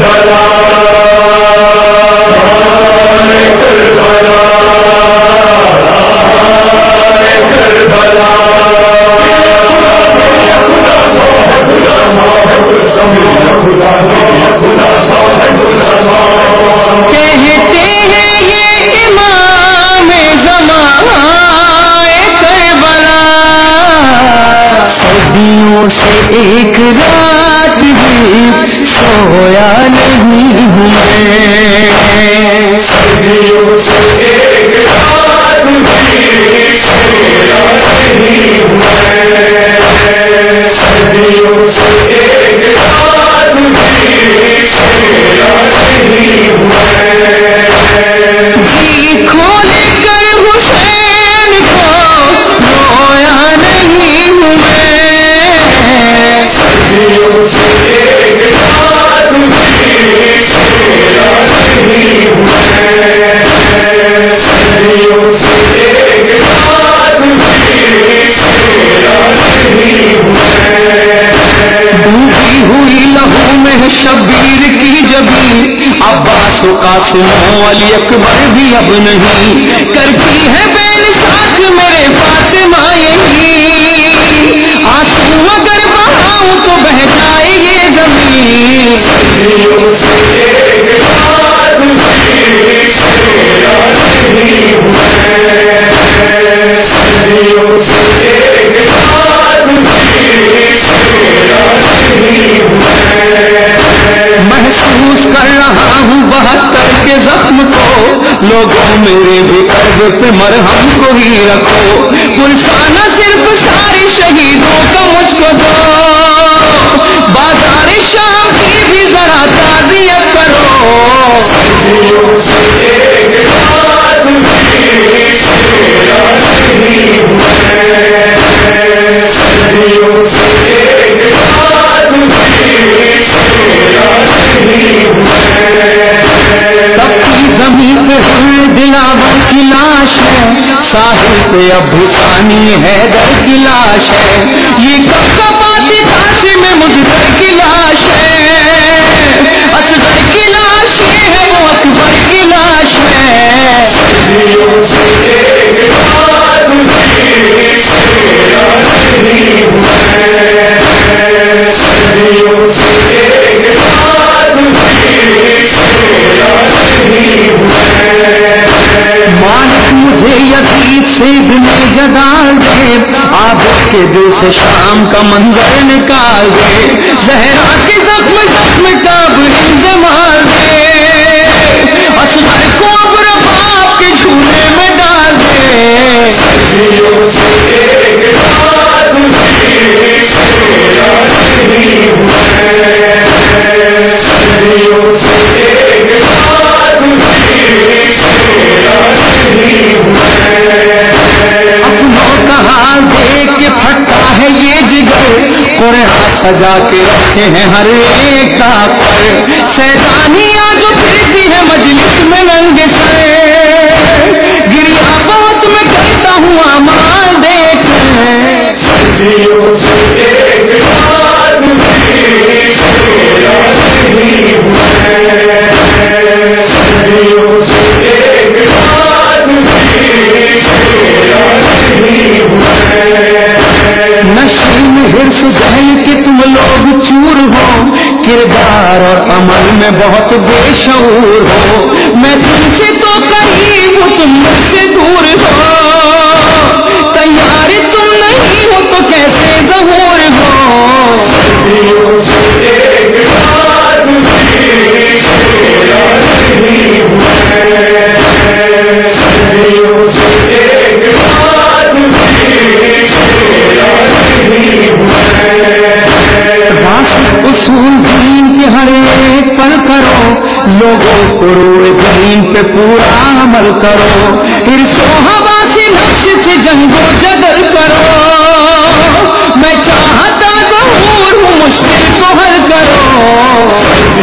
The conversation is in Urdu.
بھلا ہویا نہیں ہوں میں۔ صدیوں سے ایک علی اکبر بھی اب نہیں کرتی ہے بین ساتھ میرے فاطمہ یہی آنسو اگر بہاؤں تو بہ جائے یہ زمین کر رہا ہوں بہتر کے زخم کو۔ لوگوں میرے بھی قرض پہ مرہم کو ہی رکھو۔ پلسانہ صرف سارے شہیدوں کا مجھ کو دو۔ بازار شام کی بھی ذرا تعزیت کرو۔ ساحل پہ اب بھسانی ہے در کی لاش ہے۔ یہ کب کا پاتی کاش میں مجھ در کی لاش ہے۔ یزید میں جگا دے آپ کے دل سے شام کا منظر نکال دے۔ زہرا کے جگر سجا کے رکھے ہیں ہر ایک کا پر سیدانیاں جو پھرتی ہے مجلس میں ننگ سر نشین ہرس جہل کے تم لوگ چور ہو، کردار اور عمل میں بہت بے شعور ہو۔ میں تم سے کرو لوگوں پہ پورا عمل کرو۔ پھر سو ہوا سے نقش سے جنگ و جدل کرو۔ میں چاہتا ضرور ہوں مشکل کو حل کرو۔